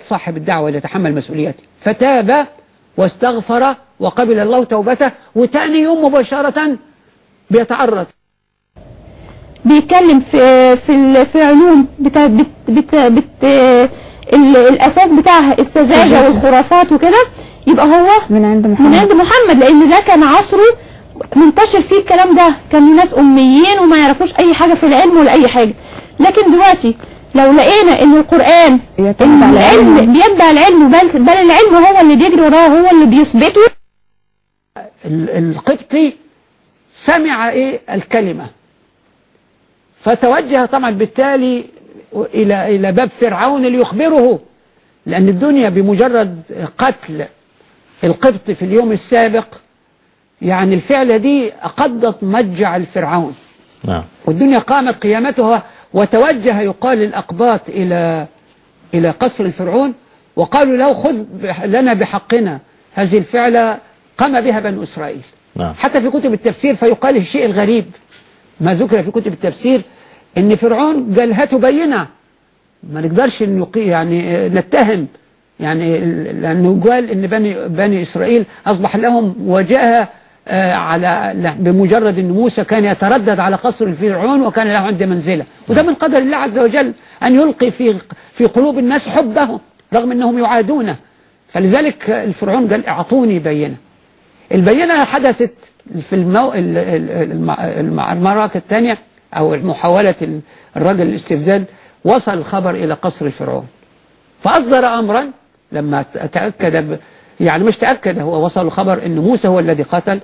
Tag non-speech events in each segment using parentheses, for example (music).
صاحب الدعوة يتحمل مسؤوليته فتاب واستغفر وقبل الله توبته وتأني يوم مباشرة بيتعرض. بيتكلم في في في علوم بتا بت بت بت ال- الأساس بتاعها السذاجة والخرافات وكده. يبقى هو من عند من محمد عند محمد لأن ده كان عصره منتشر فيه الكلام ده. كان ناس أميين وما يعرفوش أي حاجة في العلم ولا أي حاجة. لكن دلوقتي لو لقينا إن إن العلم. بيتبع العلم بل, بل العلم هو اللي بيجري وراه هو اللي بيثبته. ال- القبطي سمع إيه؟ الكلمة. فتوجه طبعا بالتالي إلى إلى باب فرعون ليخبره لأن الدنيا بمجرد قتل القبط في اليوم السابق يعني الفعلة دي قضت مجع الفرعون. نعم. والدنيا قامت قيامتها وتوجه يقال الأقباط إلى إلى قصر الفرعون وقالوا له خذ لنا بحقنا هذه الفعلة قام بها بنو إسرائيل. نعم. حتى في كتب التفسير فيقال الشيء الغريب. ما ذكر في كتب التفسير إن فرعون قال هاتوا بينة. ما نقدرش يعني نتهم. يعني لأنه قال إن بني بني إسرائيل أصبح لهم وجاهة آه، على لا، بمجرد إن موسى كان يتردد على قصر الفرعون وكان له عنده منزلة. وده من قدر الله عز وجل أن يلقي في في قلوب الناس حبه رغم إنهم يعادونه. فلذلك الفرعون قال أعطوني بينة. البينة حدثت في المو... ال- ال- الم- الم- المعركة الثانية أو محاولة ال- الرجل الاستفزاز وصل الخبر إلى قصر الفرعون. فأصدر أمرا لما تأكد. يعني مش تأكد هو وصل الخبر أن موسى هو الذي قتل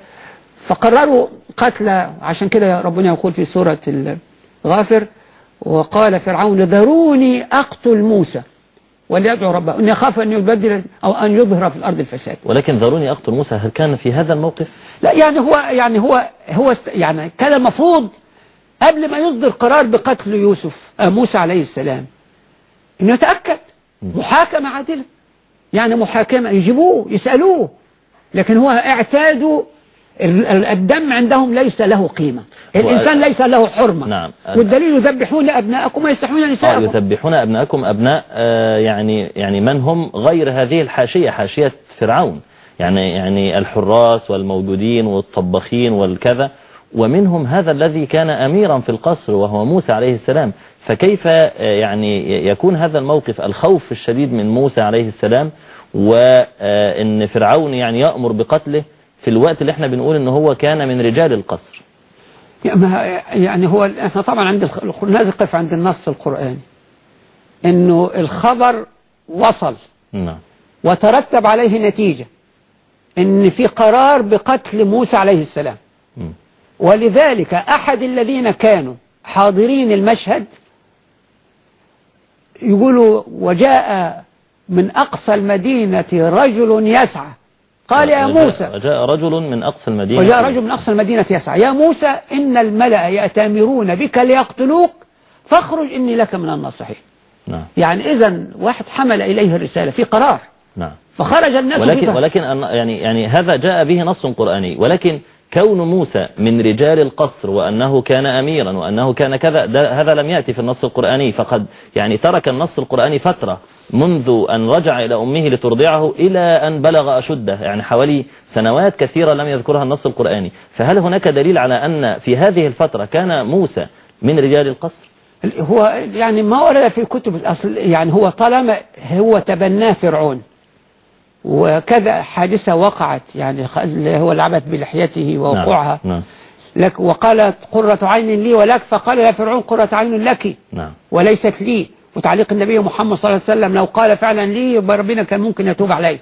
فقرروا قتل عشان كده ربنا يقول في سورة الغافر وقال فرعون ذروني أقتل موسى وليدعو ربه أني أخاف أن يبدل أو أن يظهر في الأرض الفساد. ولكن ذروني أقتل موسى هل كان في هذا الموقف؟ لا يعني هو يعني هو هو يعني كان المفروض قبل ما يصدر قرار بقتل يوسف آه موسى عليه السلام إنه يتأكد محاكمة عادلة. يعني محاكمة يجيبوه يسألوه. لكن هو اعتادوا ال- ال- الدم عندهم ليس له قيمة. الإنسان ليس له حرمة. نعم. والدليل يذبحون أبناءكم ويستحيون آه نساءكم. يذبحون أبناءكم أبناء آه يعني يعني من هم غير هذه الحاشية حاشية فرعون. يعني يعني الحراس والموجودين والطباخين والكذا. ومنهم هذا الذي كان أميرا في القصر وهو موسى عليه السلام. فكيف آه، يعني يكون هذا الموقف الخوف الشديد من موسى عليه السلام وأن فرعون يعني يأمر بقتله في الوقت اللي إحنا بنقول ان هو كان من رجال القصر؟ يعني هو إحنا طبعا عند الخ- نقف عند النص القرآني. إنه الخبر وصل. نعم. وترتب عليه نتيجة. إن في قرار بقتل موسى عليه السلام. ولذلك أحد الذين كانوا حاضرين المشهد يقولوا وجاء من أقصى المدينة رجل يسعى. قال يا موسى. وجاء رجل من أقصى المدينة. وجاء رجل من أقصى المدينة يسعى. يا موسى إن الملأ يأتامرون بك ليقتلوك فاخرج إني لك من الناصحين. نعم. يعني إذا واحد حمل إليه الرسالة في قرار. نعم. فخرج الناس ولكن. ولكن يعني يعني هذا جاء به نص قرآني. ولكن كون موسى من رجال القصر وأنه كان أميرا وأنه كان كذا هذا لم يأتي في النص القرآني فقد يعني ترك النص القرآني فترة منذ أن رجع إلى أمه لترضعه إلى أن بلغ أشده يعني حوالي سنوات كثيرة لم يذكرها النص القرآني. فهل هناك دليل على أن في هذه الفترة كان موسى من رجال القصر؟ هو يعني ما ورد في الكتب الأصل يعني هو طالما هو تبناه فرعون. وكذا حادثة وقعت يعني هو العبث بلحيته ووقوعها. نعم. لك وقالت قرة عين لي ولك فقال يا فرعون قرة عين لك نعم. وليست لي. وتعليق النبي محمد صلى الله عليه وسلم لو قال فعلا لي ربنا كان ممكن يتوب عليه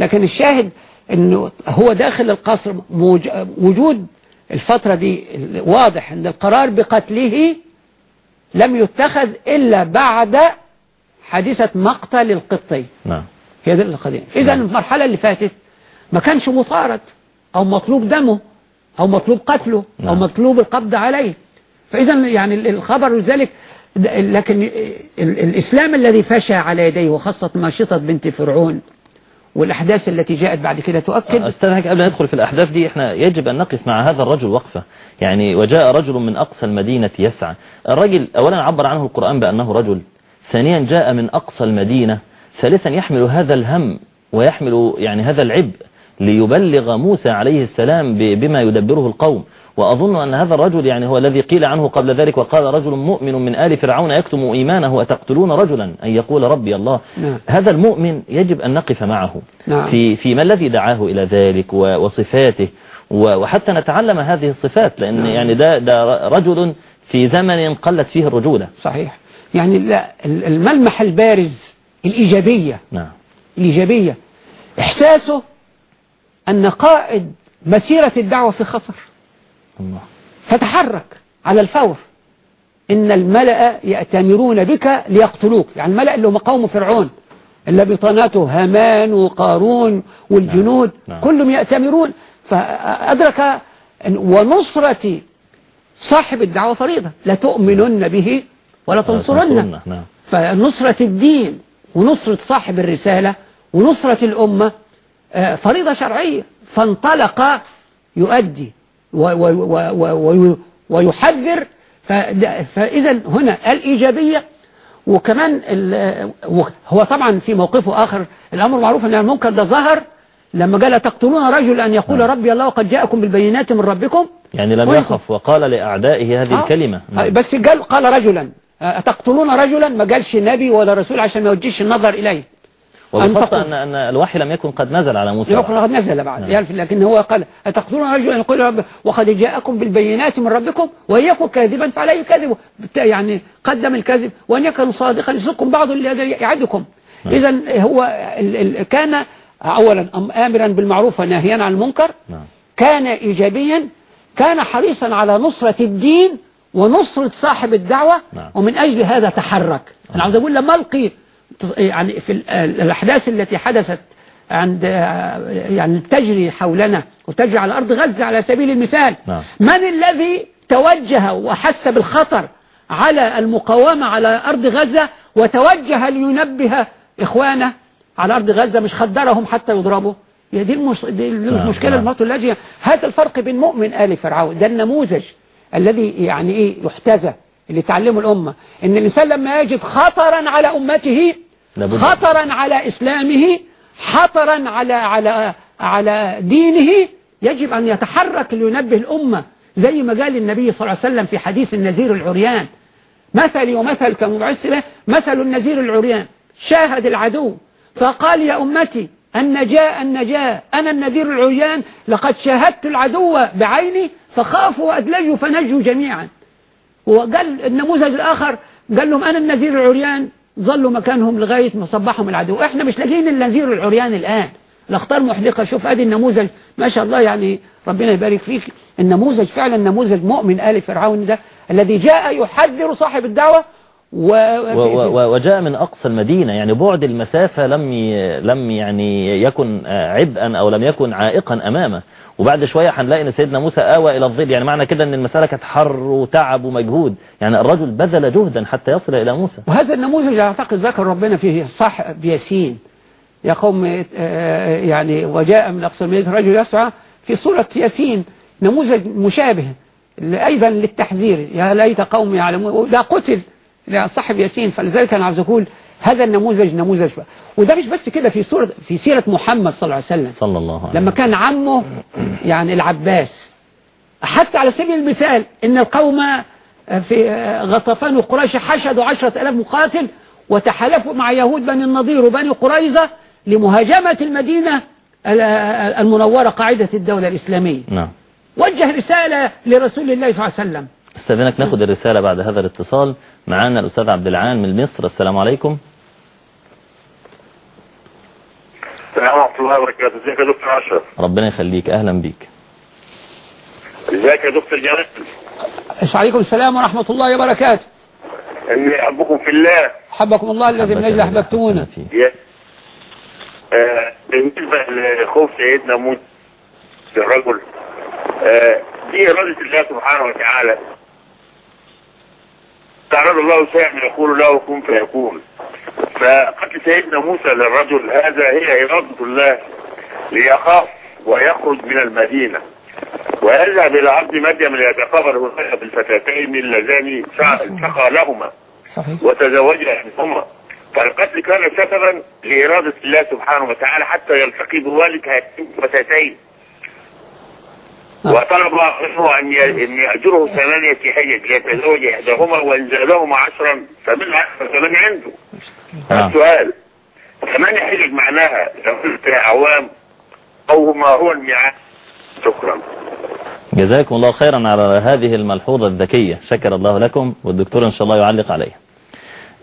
لكن الشاهد إنه هو داخل القصر موج... وجود الفترة دي واضح إن القرار بقتله لم يتخذ إلا بعد حادثة مقتل القبطي. نعم. هي دي القضية. اذا نعم. المرحلة اللي فاتت ما كانش مطارد أو مطلوب دمه أو مطلوب قتله أو نعم. مطلوب القبض عليه. فاذا يعني ال- الخبر لذلك د- لكن ال- الإسلام الذي فشى على يديه وخاصة ماشطة بنت فرعون والأحداث التي جاءت بعد كده تؤكد. استاذنك قبل أن ندخل في الأحداث دي إحنا يجب أن نقف مع هذا الرجل وقفة. يعني وجاء رجل من أقصى المدينة يسعى. الرجل أولا عبر عنه القرآن بأنه رجل ثانيا جاء من أقصى المدينة ثالثا يحمل هذا الهم ويحمل يعني هذا العبء ليبلغ موسى عليه السلام بما يدبره القوم وأظن أن هذا الرجل يعني هو الذي قيل عنه قبل ذلك وقال رجل مؤمن من آل فرعون يكتم إيمانه أتقتلون رجلا أن يقول ربي الله نعم. هذا المؤمن يجب أن نقف معه نعم. في في ما الذي دعاه إلى ذلك وصفاته وحتى نتعلم هذه الصفات لأن نعم. يعني ده ده رجل في زمن قلت فيه الرجولة صحيح يعني الملمح البارز الإيجابية. نعم. الإيجابية. إحساسه أن قائد مسيرة الدعوة في خطر الله. فتحرك على الفور. إن الملأ يأتمرون بك ليقتلوك. يعني الملأ اللي هم قوم فرعون. اللي بطانته هامان وقارون والجنود. نعم. كلهم يأتمرون. فأدرك ونصرة صاحب الدعوة فريضة. لا تؤمنن به ولا تنصرن نعم. فنصرة الدين ونصرة صاحب الرسالة ونصرة الأمة آه، فريضة شرعية فانطلق يؤدي ويحذر فإذا هنا الإيجابية وكمان هو طبعا في موقفه آخر الأمر معروف أن المنكر ده ظهر لما قال تقتلون رجل أن يقول نعم. ربي الله وقد جاءكم بالبينات من ربكم يعني لم. يخف وقال لأعدائه هذه آه. الكلمة آه، نعم. بس قال قال رجلا آه، أتقتلون رجلا؟ ما قالش نبي ولا رسول عشان ما يوجهش النظر إليه. وبخاصة أن أن, الوحي لم يكن قد نزل على موسى. يقول قد نزل بعد. نعم. لكن هو قال أتقتلون رجلا؟ يقول رب وقد جاءكم بالبينات من ربكم وإن يكن كاذبا فعليه كذب يعني قدم الكذب وإن يكن صادقا يصدقكم بعض الذي يعدكم. نعم. إذا هو ال ال كان أولا آمرا بالمعروف وناهيا عن المنكر. نعم. كان إيجابيا. كان حريصا على نصرة الدين. ونصرة صاحب الدعوة نعم. ومن أجل هذا تحرك أنا عاوز أقول لما ألقي تص- يعني في ال- الأحداث التي حدثت عند يعني تجري حولنا وتجري على أرض غزة على سبيل المثال نعم. من الذي توجه وحس بالخطر على المقاومة على أرض غزة وتوجه لينبه إخوانه على أرض غزة مش خدرهم حتى يضربوا دي, المش... دي المشكلة نعم. المطلجية هذا الفرق بين مؤمن آل فرعون ده النموذج الذي يعني إيه يحتذى اللي تعلمه الأمة. إن الإنسان لما يجد خطرا على أمته. خطرا على إسلامه خطرا على على على دينه يجب أن يتحرك لينبه الأمة. زي ما قال النبي صلى الله عليه وسلم في حديث النذير العريان. مثلي ومثل كمبعث به مثل النذير العريان. شاهد العدو. فقال يا أمتي النجاة النجاة. أنا النذير العريان لقد شاهدت العدو بعيني فخافوا وأدلجوا فنجوا جميعا. وقال النموذج الآخر قال لهم أنا النذير العريان ظلوا مكانهم لغاية ما صبحهم العدو. إحنا مش لاقيين النذير العريان الآن. الأخطار محلقة شوف ادي النموذج ما شاء الله يعني ربنا يبارك فيك. النموذج فعلا نموذج مؤمن آل فرعون ده الذي جاء يحذر صاحب الدعوة و... و- و- و- وجاء من أقصى المدينة يعني بعد المسافة لم ي... لم يعني يكن آه، عبئا أو لم يكن عائقا أمامه. وبعد شوية هنلاقي إن سيدنا موسى آوى إلى الظل. يعني معنى كده أن المسألة كانت حر وتعب ومجهود. يعني الرجل بذل جهدا حتى يصل إلى موسى. وهذا النموذج أعتقد ذكر ربنا فيه. صح بياسين. يا قوم آه، يعني وجاء من أقصى المدينة رجل يسعى في سورة ياسين. نموذج مشابه أيضا للتحذير. يا ليت قوم يعلمون. لا قتل. لا صاحب ياسين. فلذلك أنا عاوز أقول هذا النموذج نموذج وده مش بس كده في سورة في سيرة محمد صلى الله عليه وسلم. صلى الله عليه لما كان عمه يعني العباس حتى على سبيل المثال إن القوم في غطفان وقريش حشدوا عشرة ألاف مقاتل وتحالفوا مع يهود بني النضير وبني قريظة لمهاجمة المدينة المنورة قاعدة الدولة الإسلامية. نعم. وجه رسالة لرسول الله صلى الله عليه وسلم. استاذنك ناخد الرسالة بعد هذا الاتصال. معانا الأستاذ عبد العال من مصر. السلام عليكم. السلام ورحمة الله وبركاته. ازيك يا دكتور أشرف ربنا يخليك. أهلا بيك. ازيك يا دكتور جلال عليكم السلام ورحمة الله وبركاته. إني أحبكم في الله. حبكم الله الذي من أجل. يا آه بالنسبة لخوف سيدنا موسى الرجل آه دي إرادة الله سبحانه وتعالى. تعرض الله شيئا يقول له كن فيكون. فقتل سيدنا موسى للرجل هذا هي إرادة الله ليخاف ويخرج من المدينة. ويذهب إلى أرض مدين ليتقابل هناك بالفتاتين اللذان سقى لهما صحيح. وتزوجها منهما فالقتل كان سببا لإرادة الله سبحانه وتعالى حتى يلتقي بوالد هاتين الفتاتين. وطلب منه أن ي- أن يأجره ثمانية حجج يتزوج إحداهما وإن زادهما عشرا فمن عشرة فمن عنده؟ نعم. السؤال ثمانية حجج معناها ثلاثة أعوام أو ما هو الميعاد؟ شكرا. جزاكم الله خيرا على هذه الملحوظة الذكية. شكر الله لكم والدكتور إن شاء الله يعلق عليها.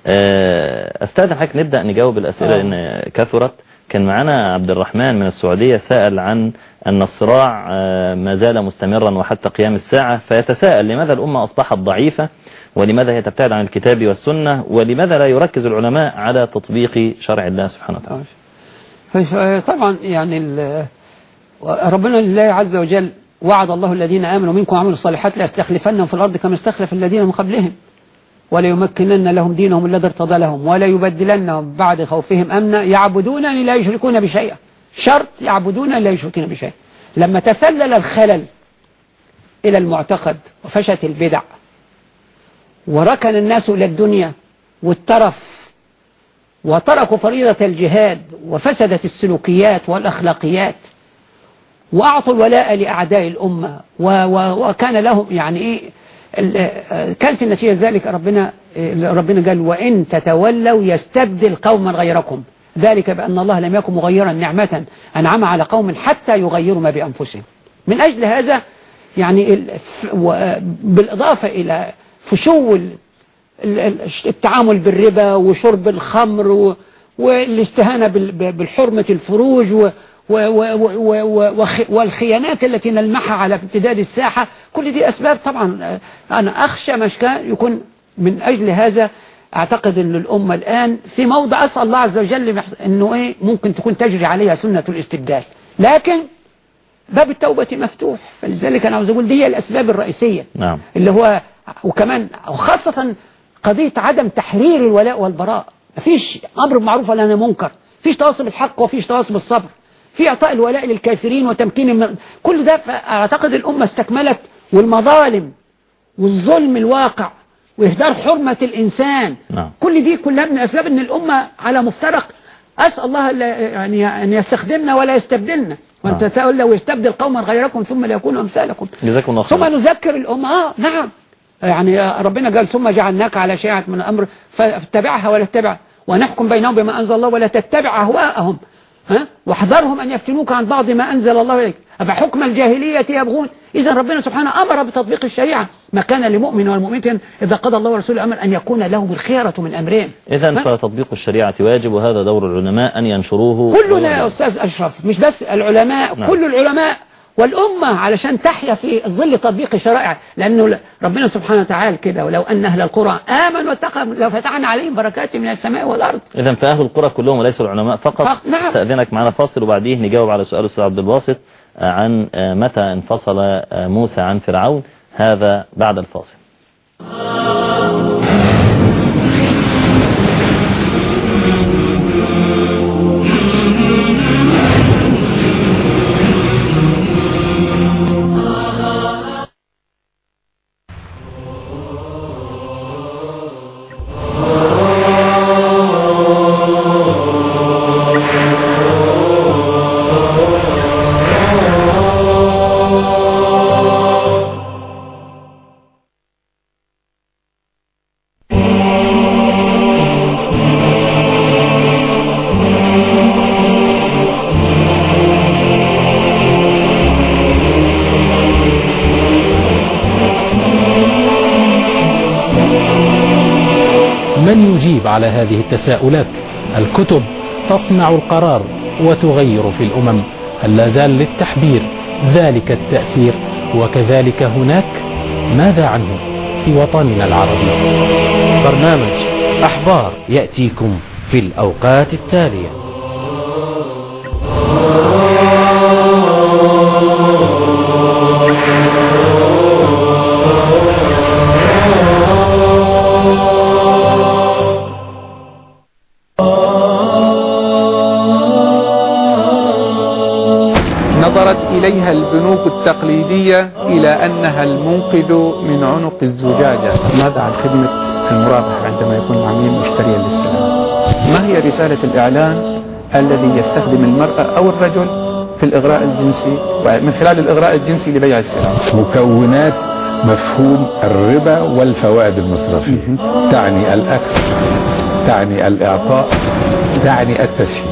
آه، أستاذن حضرتك نبدأ نجاوب الأسئلة آه. إن كثرت. كان معنا عبد الرحمن من السعودية سأل عن أن الصراع آه، ما زال مستمرا وحتى قيام الساعة فيتساءل لماذا الأمة أصبحت ضعيفة؟ ولماذا هي تبتعد عن الكتاب والسنة؟ ولماذا لا يركز العلماء على تطبيق شرع الله سبحانه وتعالى؟ ف- طبعا يعني ال- ربنا لله عز وجل وعد الله الذين آمنوا منكم وعملوا الصالحات ليستخلفنهم في الأرض كما استخلف الذين من قبلهم وليمكنن لهم دينهم الذي ارتضى لهم ولا يبدلنهم بعد خوفهم أمنا يعبدونني لا يشركون بشيئا شرط يعبدون لا يشركون بشيء لما تسلل الخلل إلى المعتقد وفشت البدع وركن الناس إلى الدنيا والترف وتركوا فريضة الجهاد وفسدت السلوكيات والأخلاقيات وأعطوا الولاء لأعداء الأمة وكان لهم يعني إيه آه، كانت النتيجة ذلك ربنا آه، ربنا قال وإن تتولوا يستبدل قوما غيركم. ذلك بأن الله لم يكن مغيرا نعمة أنعم على قوم حتى يغيروا ما بأنفسهم. من أجل هذا يعني بالإضافة إلى فشو ال- ال- ال- التعامل بالربا وشرب الخمر والاستهانة بالحرمة الفروج والخيانات التي نلمحها على امتداد الساحة. كل دي أسباب طبعا آه، أنا أخشى مشكا يكون من أجل هذا أعتقد أن الأمة الآن في موضع أسأل الله عز وجل أنه إيه ممكن تكون تجري عليها سنة الاستبدال. لكن باب التوبة مفتوح. فلذلك أنا عاوز أقول دي الأسباب الرئيسية. نعم. اللي هو وكمان وخاصة قضية عدم تحرير الولاء والبراء. مفيش أمر بالمعروف ولا نهي عن المنكر مفيش تواصل بالحق ومفيش تواصل بالصبر. في إعطاء الولاء للكافرين وتمكين الم... كل ده أعتقد الأمة استكملت والمظالم والظلم الواقع وإهدار حرمة الإنسان. نعم. كل دي كلها من أسباب أن الأمة على مفترق. أسأل الله يعني أن يستخدمنا ولا يستبدلنا. نعم. تتولوا ويستبدل قوما غيركم ثم لا يكونوا أمثالكم ثم نذكر الأمة آه نعم. يعني ربنا قال ثم جعلناك على شيعة من الأمر فاتبعها ولا تتبع. ونحكم بينهم بما أنزل الله ولا تتبع أهواءهم. ها؟ واحذرهم أن يفتنوك عن بعض ما أنزل الله إليك. أفحكم الجاهلية يبغون؟ إذا ربنا سبحانه أمر بتطبيق الشريعة. ما كان لمؤمن والمؤمنة إذا قضى الله ورسوله أمر أن يكون لهم الخيرة من أمرين. إذا ها؟ فتطبيق الشريعة واجب وهذا دور العلماء أن ينشروه. كلنا يا أستاذ أشرف مش بس العلماء نعم. كل العلماء والأمة علشان تحيا في ظل تطبيق الشرائع. لأنه ربنا سبحانه وتعالى كده ولو أن أهل القرى آمنوا واتقوا لو فتحنا عليهم بركات من السماء والأرض. إذا فأهل القرى كلهم وليس العلماء فقط. فقط، نعم. تأذنك معنا فاصل وبعديه نجاوب على سؤال الأستاذ عبد الباسط. عن آه، متى انفصل آه، موسى عن فرعون؟ هذا بعد الفاصل. هذه التساؤلات. الكتب تصنع القرار وتغير في الأمم. هل لا زال للتحبير ذلك التأثير؟ وكذلك هناك ماذا عنه في وطننا العربي؟ برنامج أحبار يأتيكم في الأوقات التالية. إليها البنوك التقليدية إلى أنها المنقذ من عنق الزجاجة. ماذا عن خدمة المرابح عندما يكون العميل مشتريا للسلام؟ ما هي رسالة الإعلان الذي يستخدم المرأة أو الرجل في الإغراء الجنسي ومن خلال الإغراء الجنسي لبيع السلع مكونات مفهوم الربا والفوائد المصرفية. تعني الأخذ تعني الإعطاء تعني التسهيل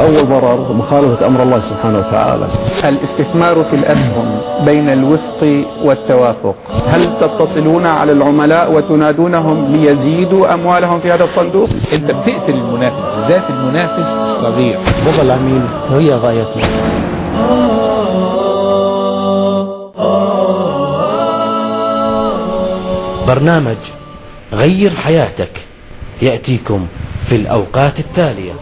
أول ضرر مخالفة أمر الله سبحانه وتعالى. الاستثمار في الأسهم بين الوفق والتوافق. هل تتصلون على العملاء وتنادونهم ليزيدوا أموالهم في هذا الصندوق؟ انت بتقتل المنافس ذات المنافس صغير. رضا العميل هي غايتنا برنامج غير حياتك يأتيكم في الأوقات التالية.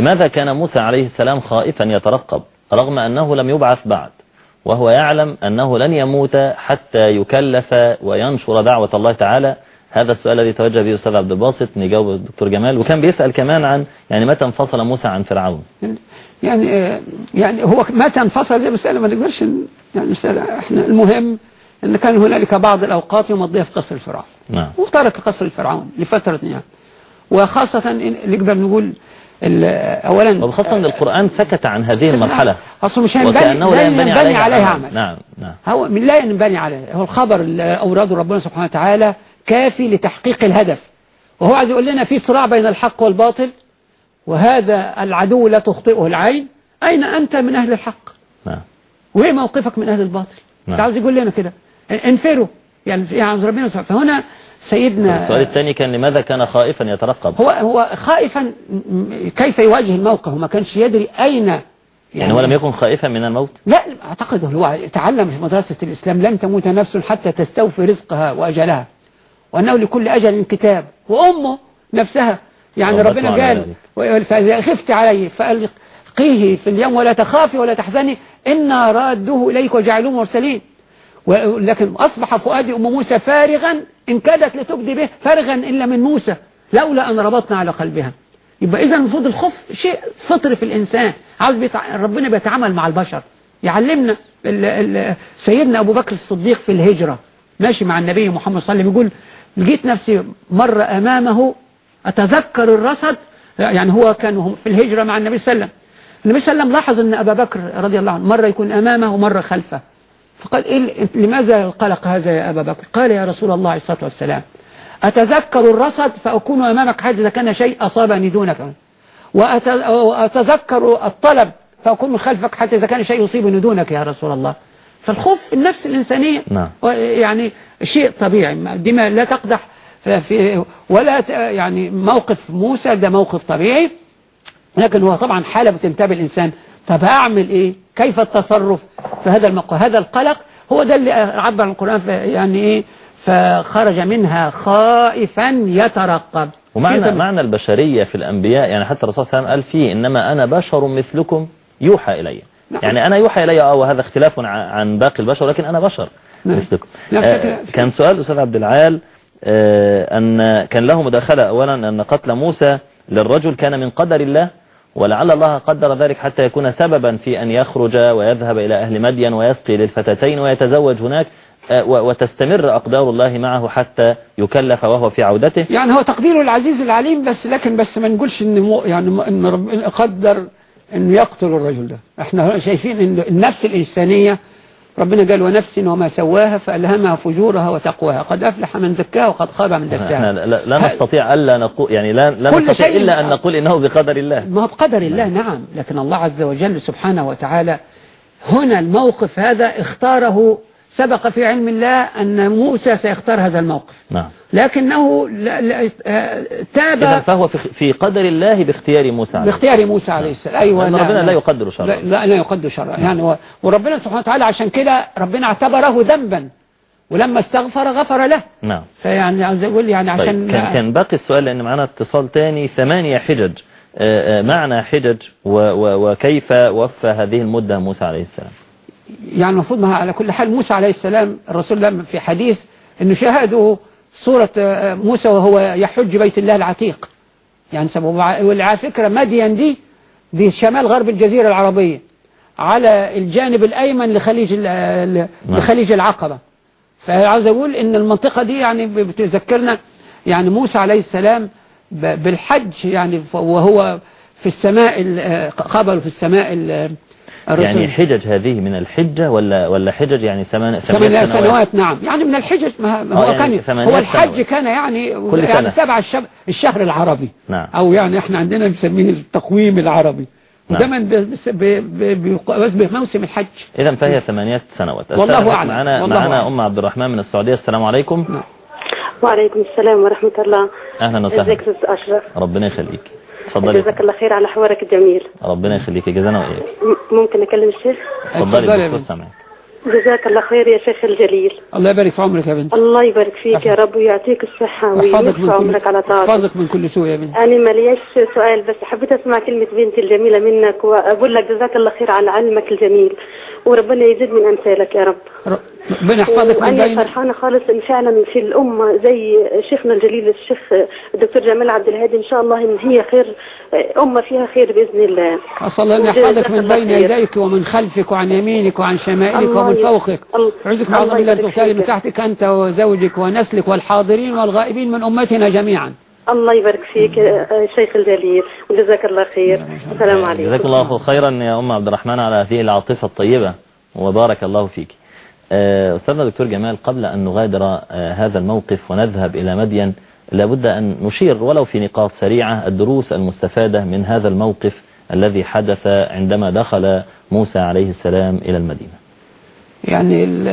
لماذا كان موسى عليه السلام خائفا يترقب رغم أنه لم يبعث بعد؟ وهو يعلم أنه لن يموت حتى يكلف وينشر دعوة الله تعالى. هذا السؤال الذي توجه به أستاذ عبد الباسط نجاوب الدكتور جمال. وكان بيسأل كمان عن يعني متى انفصل موسى عن فرعون؟ يعني يعني هو متى انفصل؟ دي مسألة ما نقدرش يعني مسألة إحنا المهم إن كان هنالك بعض الأوقات يمضيها في قصر الفرعون. نعم. وترك قصر الفرعون لفترة يعني. وخاصة نقدر نقول اولا وبخاصة أن القرآن سكت عن هذه المرحلة. أصلا مش هينبني وكأنه لا ينبني عليها عليها عمل. نعم نعم. هو من لا ينبني عليه هو الخبر اللي أوراده ربنا سبحانه وتعالى كافي لتحقيق الهدف. وهو عايز يقول لنا في صراع بين الحق والباطل وهذا العدو لا تخطئه العين. أين أنت من أهل الحق؟ نعم. وإيه موقفك من أهل الباطل؟ نعم. أنت عاوز يقول لنا كده. انفروا. يعني يعني ربنا سبحانه فهنا سيدنا السؤال الثاني كان لماذا كان خائفا يترقب؟ هو هو خائفا كيف يواجه الموقف؟ وما كانش يدري أين يعني هو لم يكن خائفا من الموت؟ لا أعتقد هو تعلم في مدرسة الإسلام لن تموت نفس حتى تستوفي رزقها وأجلها وأنه لكل أجل كتاب وأمه نفسها يعني ربنا قال فإذا خفت عليه فألقيه في اليوم ولا تخافي ولا تحزني إنا رادوه إليك وجعلوه مرسلين. لكن أصبح فؤاد أم موسى فارغا إن كادت لتبدي به فارغا إلا من موسى لولا أن ربطنا على قلبها. يبقى إذا المفروض الخوف شيء فطري في الإنسان عاوز بيتع... ربنا بيتعامل مع البشر. يعلمنا ال... ال... سيدنا أبو بكر الصديق في الهجرة ماشي مع النبي محمد صلى الله عليه وسلم يقول لقيت نفسي مرة أمامه أتذكر الرصد. يعني هو كان في الهجرة مع النبي صلى الله عليه وسلم. النبي صلى الله عليه وسلم لاحظ أن أبا بكر رضي الله عنه مرة يكون أمامه ومرة خلفه. فقال إيه لماذا القلق هذا يا أبا بكر؟ قال يا رسول الله عليه الصلاة والسلام أتذكر الرصد فأكون أمامك حتى إذا كان شيء أصابني دونك. وأت- وأتذكر الطلب فأكون من خلفك حتى إذا كان شيء يصيبني دونك يا رسول الله. فالخوف النفس الإنسانية نعم. يعني شيء طبيعي. ما لا تقدح في ولا يعني موقف موسى ده موقف طبيعي. لكن هو طبعا حالة بتنتبه الإنسان. طب هعمل إيه؟ كيف التصرف في هذا الموقف هذا القلق هو ده اللي عبر عن القرآن يعني إيه فخرج منها خائفا يترقب ومعنى. معنى البشرية في الأنبياء يعني حتى الرسول صلى الله عليه وسلم قال فيه إنما أنا بشر مثلكم يوحى إلي نعم. يعني أنا يوحى إلي أه وهذا اختلاف عن- باقي البشر ولكن أنا بشر نعم. مثلكم نعم، آه، كان سؤال أستاذ عبد العال آه، أن كان له مداخلة أولا أن قتل موسى للرجل كان من قدر الله ولعل الله قدر ذلك حتى يكون سببا في أن يخرج ويذهب إلى أهل مدين ويسقي للفتاتين ويتزوج هناك آه، وتستمر أقدار الله معه حتى يكلف وهو في عودته. يعني هو تقديره العزيز العليم بس لكن بس ما نقولش مو يعني ربنا قدر انه يقتل الرجل ده. إحنا شايفين إن النفس الإنسانية ربنا قال ونفس وما سواها فألهمها فجورها وتقواها. قد أفلح من زكاها وقد خاب من دساها لا, لا نستطيع ألا نقول يعني لا, لا نستطيع إلا أن نقول إنه بقدر الله. ما هو بقدر الله نعم. لكن الله عز وجل سبحانه وتعالى هنا الموقف هذا اختاره سبق في علم الله أن موسى سيختار هذا الموقف. نعم. لكنه لا لا آه، تاب فهو في, قدر الله باختيار موسى عليه باختيار موسى عليه السلام. أيوة نعم، ربنا لا نعم. يقدر شرا. لا, لا, يقدر شرا. يعني و- وربنا سبحانه وتعالى عشان كده ربنا اعتبره ذنبا. ولما استغفر غفر له. نعم. فيعني عاوز أقول يعني طيب عشان كان, كان باقي السؤال لأن معنا اتصال تاني. ثمانية حجج. آه، آه، معنى حجج وكيف وفى هذه المدة موسى عليه السلام؟ يعني المفروض ما على كل حال موسى عليه السلام الرسول الله في حديث إنه شاهدوا صورة آه، موسى وهو يحج بيت الله العتيق يعني سبب وعلى فكرة مدين دي دي شمال غرب الجزيرة العربية على الجانب الأيمن لخليج نعم. لخليج العقبة فعاوز أقول إن المنطقة دي يعني بتذكرنا يعني موسى عليه السلام بالحج يعني وهو في السماء ال- قبل في السماء يعني حجج هذه من الحجة ولا ولا حجج يعني ثمان ثمانية سنوات؟ نعم. يعني من الحجج ما ما آه، هو يعني كان هو الحج سنوات. كان يعني كل يعني سنة. تبع الشب- الشهر العربي. نعم. أو يعني إحنا عندنا بنسميه التقويم العربي. نعم. ودايما بس- ب- ب- بيقاس بموسم الحج. إذا فهي ثمانية سنوات. والله أعلم. معنا والله معنا. أم عبد الرحمن من السعودية. السلام عليكم. نعم. وعليكم السلام ورحمة الله. أهلا وسهلا. إزيك أستاذ أشرف؟ ربنا يخليك. تفضلي. جزاك الله خير على حوارك الجميل. ربنا يخليك. جزانا وإياك ممكن أكلم الشيخ؟ تفضلي اتفضلي يا الدكتور. سامعك. جزاك الله خير يا شيخ الجليل. الله يبارك في عمرك يا بنت. الله يبارك فيك يا رب ويعطيك الصحة من عمرك على طاعتك. أحفظك من كل سوء يا بنت. أنا ملياش سؤال بس حبيت أسمع كلمة بنتي الجميلة منك وأقول لك جزاك الله خير على علمك الجميل وربنا يزيد من أمثالك يا رب. ر- ربنا يحفظك من بين؟ فرحانة خالص إن فعلا في الأمة زي شيخنا الجليل الشيخ الدكتور جمال عبد الهادي إن شاء الله إن هي خير أمة فيها خير بإذن الله. أن وجزاك يحفظك من بين. يديك ومن خلفك وعن يمينك وعن شمائلك ومن فوقك. الله- أعوذك بعظم الله تغتالي من. تحتك أنت وزوجك ونسلك والحاضرين والغائبين من أمتنا جميعا. الله يبارك فيك شيخ الجليل وجزاك الله خير. السلام عليكم. جزاك الله خيرا يا أم عبد الرحمن على هذه العاطفة الطيبة وبارك الله فيك. أستاذنا دكتور جمال قبل أن نغادر آه، هذا الموقف ونذهب إلى مدين لابد أن نشير ولو في نقاط سريعة الدروس المستفادة من هذا الموقف الذي حدث عندما دخل موسى عليه السلام إلى المدينة. يعني ال-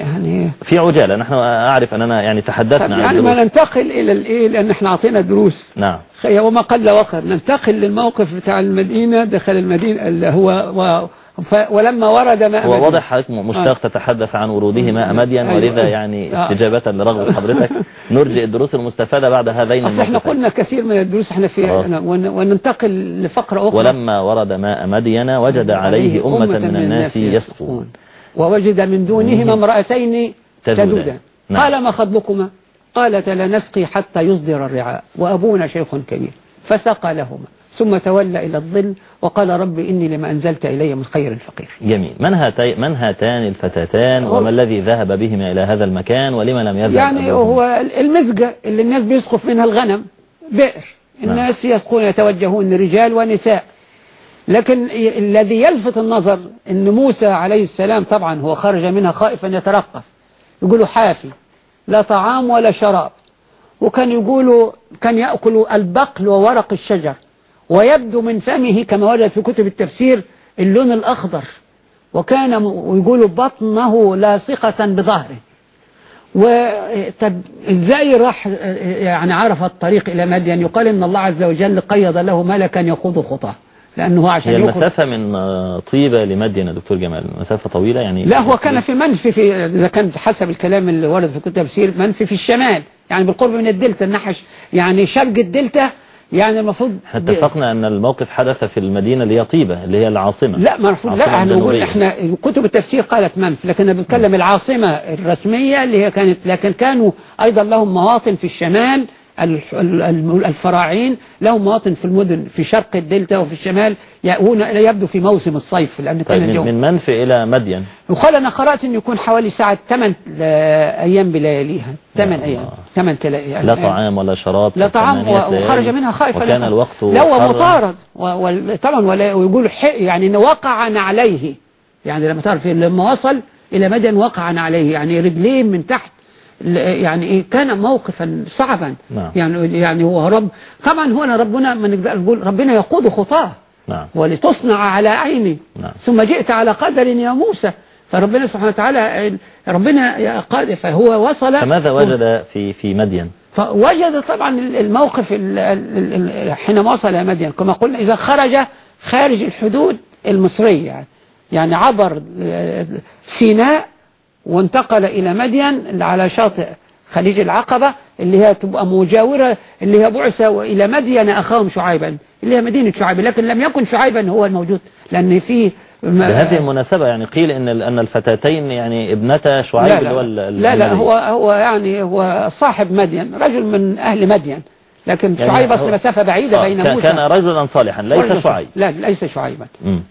يعني في عجالة نحن أعرف أننا يعني تحدثنا عن يعني ما ننتقل إلى الإيه لأن إحنا أعطينا دروس. نعم. وما قل وقر. ننتقل للموقف بتاع المدينة دخل المدينة اللي هو ولما ورد ماء هو مدين. واضح حضرتك مشتاق تتحدث عن وروده ماء مدين أيوة. ولذا يعني آه. استجابة لرغبة (laughs) حضرتك. نرجئ الدروس المستفادة بعد هذين أصل إحنا قلنا كثير من الدروس إحنا في وننتقل لفقرة أخرى. ولما ورد ماء مدين وجد عليه أمة من الناس يسقون. ووجد من دونهما امرأتين. تذودان نعم. قال ما خطبكما؟ قالت لا نسقي حتى يصدر الرعاء. وأبونا شيخ كبير. فسقى لهما. ثم تولى إلى الظل وقال رب إني لما أنزلت إلي من خير فقير جميل. من, هاتي من هاتان الفتاتان وما الذي ذهب بهما إلى هذا المكان ولما لم يذهب يعني؟ هو المزجة اللي الناس بيسقف منها الغنم بئر. الناس يسقون يتوجهون رجال ونساء. لكن الذي يلفت النظر إن موسى عليه السلام طبعا هو خرج منها خائفا يترقب يقولوا حافي. لا طعام ولا شراب. وكان يقولوا كان يأكل البقل وورق الشجر. ويبدو من فمه كما ورد في كتب التفسير اللون الأخضر وكان ويقولوا بطنه لاصقة بظهره. وطب إزاي راح يعني عرف الطريق إلى مدين؟ يقال إن الله عز وجل قيض له ملكا يخوض خطاه لأنه هي عشان يخرج. المسافة من طيبة لمدين يا دكتور جمال؟ مسافة طويلة يعني لا هو كان في منفي في إذا كان حسب الكلام اللي ورد في كتب التفسير منفي في الشمال يعني بالقرب من الدلتا النحش يعني شرق الدلتا يعني المفروض إحنا اتفقنا أن الموقف حدث في المدينة اللي هي طيبة اللي هي العاصمة لا مرفوض لا إحنا نقول. إحنا كتب التفسير قالت منف لكن أنا بنتكلم العاصمة الرسمية اللي هي كانت لكن كانوا أيضا لهم مواطن في الشمال الفراعين لهم مواطن في المدن في شرق الدلتا وفي الشمال يأون يبدو في موسم الصيف لأن طيب كان من, اليوم من منف إلى مدين. وقال أنا قرأت أن يكون حوالي ساعة 8 أيام بلياليها. 8 أيام. 8 ليالي لا طعام ولا شراب لا طعام. وخرج منها خائفا وكان الوقت لا هو حرا. مطارد. و- وال- طبعا ويقول يعني إن وقعا عليه. يعني لما تعرف لما وصل إلى مدين وقعا عليه. يعني رجلين من تحت. يعني إيه كان موقفا صعبا. نعم. يعني يعني هو رب طبعا هنا ربنا ما نقدر نقول ربنا يقود خطاه. نعم. ولتصنع على عيني. نعم. ثم جئت على قدر يا موسى. فربنا سبحانه وتعالى ربنا يا قادر فهو وصل. فماذا وجد في في مدين؟ فوجد طبعا الموقف ال- ال- ال- حينما وصل مدين. كما قلنا إذا خرج خارج الحدود المصرية. يعني, يعني عبر سيناء وانتقل إلى مدين على شاطئ خليج العقبة اللي هي تبقى مجاورة اللي هي بعث إلى مدين أخاهم شعيبا اللي هي مدينة شعيب لكن لم يكن شعيبا هو الموجود لأن في بهذه المناسبة يعني قيل إن ال- أن الفتاتين يعني ابنتا شعيب لا لا, لا, لا. هو هو يعني هو صاحب مدين رجل من أهل مدين لكن يعني شعيب أصل مسافة بعيدة آه، بين كان- موسى. كان رجلا صالحا ليس شعيب. لا ليس شعيبا.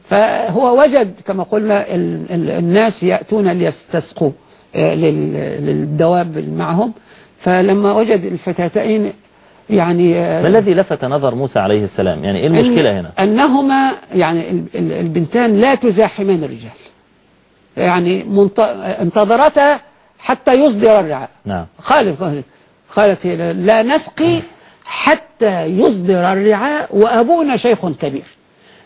فهو وجد كما قلنا ال ال الناس يأتون ليستسقوا آه، لل- للدواب معهم. فلما وجد الفتاتين يعني آه، ما الذي لفت نظر موسى عليه السلام؟ يعني إيه المشكلة أن هنا؟ أنهما يعني ال- ال- البنتان لا تزاحمان الرجال. يعني انتظرتا حتى يصدر الرعاء. نعم. قالت- قالت لا نسقي حتى يصدر الرعاء وأبونا شيخ كبير.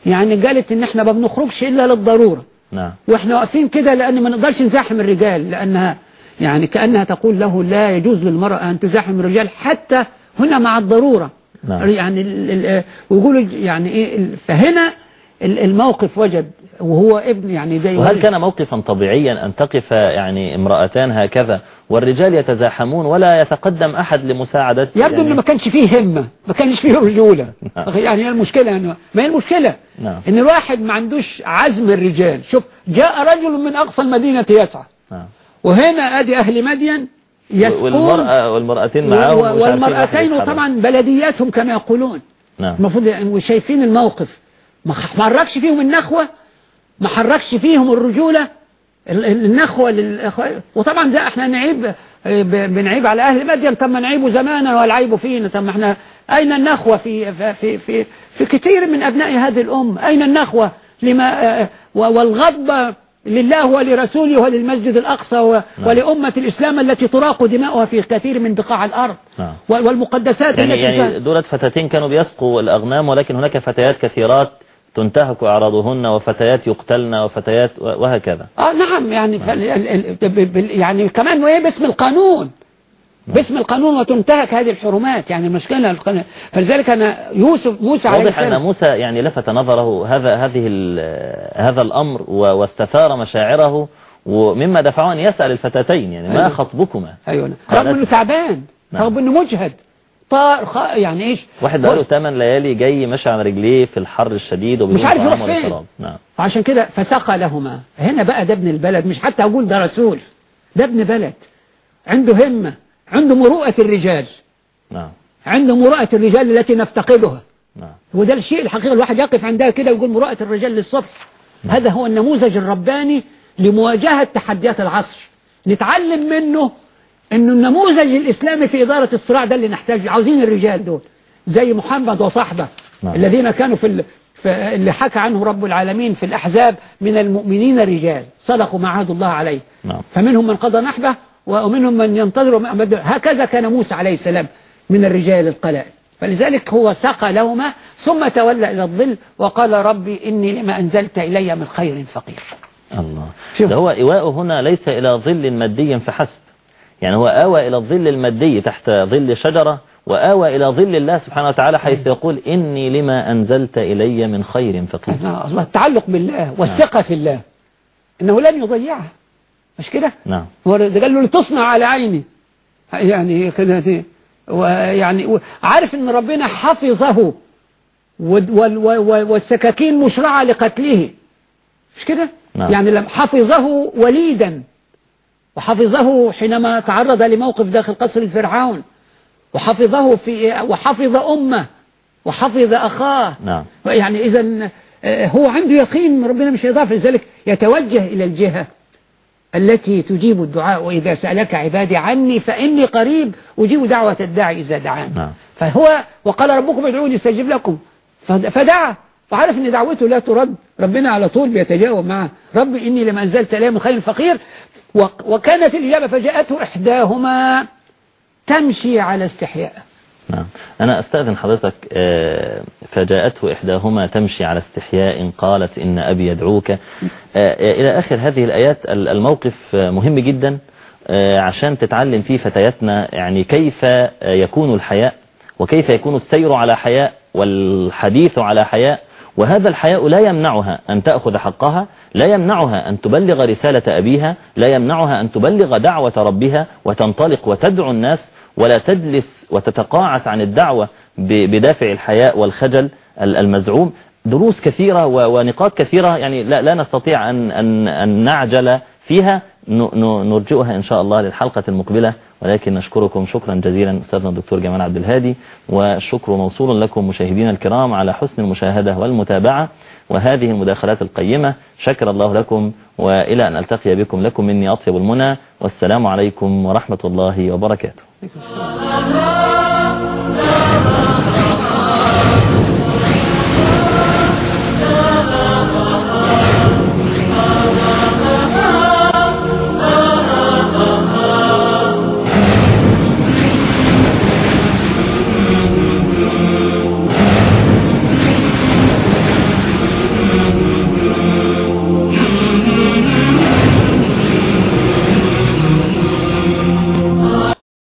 يعني قالت إن إحنا ما بنخرجش إلا للضرورة. نعم. وإحنا واقفين كده لأن ما نقدرش نزاحم الرجال لأنها يعني كأنها تقول له لا يجوز للمرأة أن تزاحم الرجال حتى هنا مع الضرورة. نعم. يعني ويقولوا يعني إيه فهنا ال- الموقف وجد وهو ابن يعني ده وهل كان موقفا طبيعيا أن تقف يعني امرأتان هكذا والرجال يتزاحمون ولا يتقدم أحد لمساعدة يبدو يعني انه ما كانش فيه همة ما كانش فيه رجولة. نعم. يعني هي المشكلة يعني ما هي المشكلة؟ نعم. إن الواحد ما عندوش عزم الرجال. شوف جاء رجل من أقصى المدينة يسعى. نعم. وهنا أدي أهل مدين يسقون والمرأة والمرأتين معاهم والمرأتين وطبعا بلدياتهم كما يقولون. نعم. المفروض يعني وشايفين الموقف. ما خ- ما حركش فيهم النخوة ما حركش فيهم الرجولة ال- ال- النخوة للأخوة وطبعا ده إحنا نعيب بنعيب على أهل مدين طب ما نعيبه زمانا والعيب فينا طب ما إحنا أين النخوة في في في في كثير من أبناء هذه الأم أين النخوة لما والغضب لله ولرسوله وللمسجد الأقصى نعم. ولأمة الإسلام التي تراق دماؤها في كثير من بقاع الأرض نعم. وال- والمقدسات يعني يعني دولة فتاتين كانوا بيسقوا الأغنام ولكن هناك فتيات كثيرات تنتهك أعراضهن وفتيات يقتلن وفتيات وهكذا. آه نعم يعني يعني كمان وإيه باسم القانون. باسم القانون وتنتهك هذه الحرمات يعني المشكلة القانون. فلذلك أنا يوسف موسى عليه واضح أن موسى يعني لفت نظره هذا هذه هذا الأمر واستثار مشاعره ومما دفعه أن يسأل الفتاتين يعني ما أيوة. خطبكما؟ أيوة. رغم أنه تعبان نعم. رغم أنه مجهد. طار خ... يعني إيش؟ واحد بقاله 8 ليالي جاي ماشي على رجليه في الحر الشديد مش عارف يروح فين. نعم. فعشان كده فسقى لهما. هنا بقى ده ابن البلد مش حتى أقول ده رسول ده ابن بلد. عنده همة عنده مروءة الرجال. نعم. عنده مروءة الرجال التي نفتقدها. نعم. وده الشيء الحقيقي الواحد يقف عندها كده ويقول مروءة الرجال للصبح. هذا هو النموذج الرباني لمواجهة تحديات العصر. نتعلم منه إنه النموذج الإسلامي في إدارة الصراع ده اللي نحتاج عاوزين الرجال دول زي محمد وصحبه نعم. الذين كانوا في, ال... في اللي حكى عنه رب العالمين في الأحزاب من المؤمنين رجال. صدقوا ما عهد الله عليه. نعم. فمنهم من قضى نحبه ومنهم من ينتظر هكذا كان موسى عليه السلام من الرجال القلائل. فلذلك هو سقى لهما ثم تولى إلى الظل وقال ربي إني لما أنزلت إلي من خير فقير. الله. شوف. ده هو إيواء هنا ليس إلى ظل مادي فحسب. يعني هو آوى إلى الظل المادي تحت ظل شجرة وآوى إلى ظل الله سبحانه وتعالى حيث يقول إني لما أنزلت إلي من خير فقير. الله التعلق بالله والثقة في الله إنه لن يضيعها. مش كده؟ نعم. هو ده قال له لتصنع على عيني. يعني كده دي ويعني عارف إن ربنا حفظه وال- وال- وال- والسكاكين مشرعة لقتله. مش كده؟ نعم. يعني لم حفظه وليدا. وحفظه حينما تعرض لموقف داخل قصر الفرعون وحفظه في وحفظ أمه وحفظ أخاه. نعم. يعني إذا هو عنده يقين ربنا مش هيضاف لذلك يتوجه إلى الجهة التي تجيب الدعاء. وإذا سألك عبادي عني فإني قريب أجيب دعوة الداعي إذا دعان. نعم. فهو وقال ربكم ادعوني استجب لكم. فد- فدعا. وعرف إن دعوته لا ترد. ربنا على طول بيتجاوب معه. رب إني لما أنزلت إليه من خير فقير. وكانت الإجابة فجاءته إحداهما تمشي على استحياء. نعم. أنا أستأذن حضرتك آه، فجاءته إحداهما تمشي على استحياء قالت إن أبي يدعوك. آه، آه، إلى آخر هذه الآيات ال- الموقف مهم جدا عشان تتعلم فيه فتياتنا. يعني كيف يكون الحياء وكيف يكون السير على حياء والحديث على حياء وهذا الحياء لا يمنعها أن تأخذ حقها لا يمنعها أن تبلغ رسالة أبيها لا يمنعها أن تبلغ دعوة ربها وتنطلق وتدعو الناس ولا تجلس وتتقاعس عن الدعوة بدافع الحياء والخجل ال- المزعوم. دروس كثيرة ونقاط كثيرة يعني لا, لا نستطيع أن, أن, أن نعجل فيها. نرجئها إن شاء الله للحلقة المقبلة. ولكن نشكركم شكرا جزيلا أستاذنا الدكتور جمال عبد الهادي والشكر موصول لكم مشاهدينا الكرام على حسن المشاهدة والمتابعة وهذه المداخلات القيمة شكر الله لكم وإلى أن ألتقي بكم لكم مني أطيب المنى والسلام عليكم ورحمة الله وبركاته.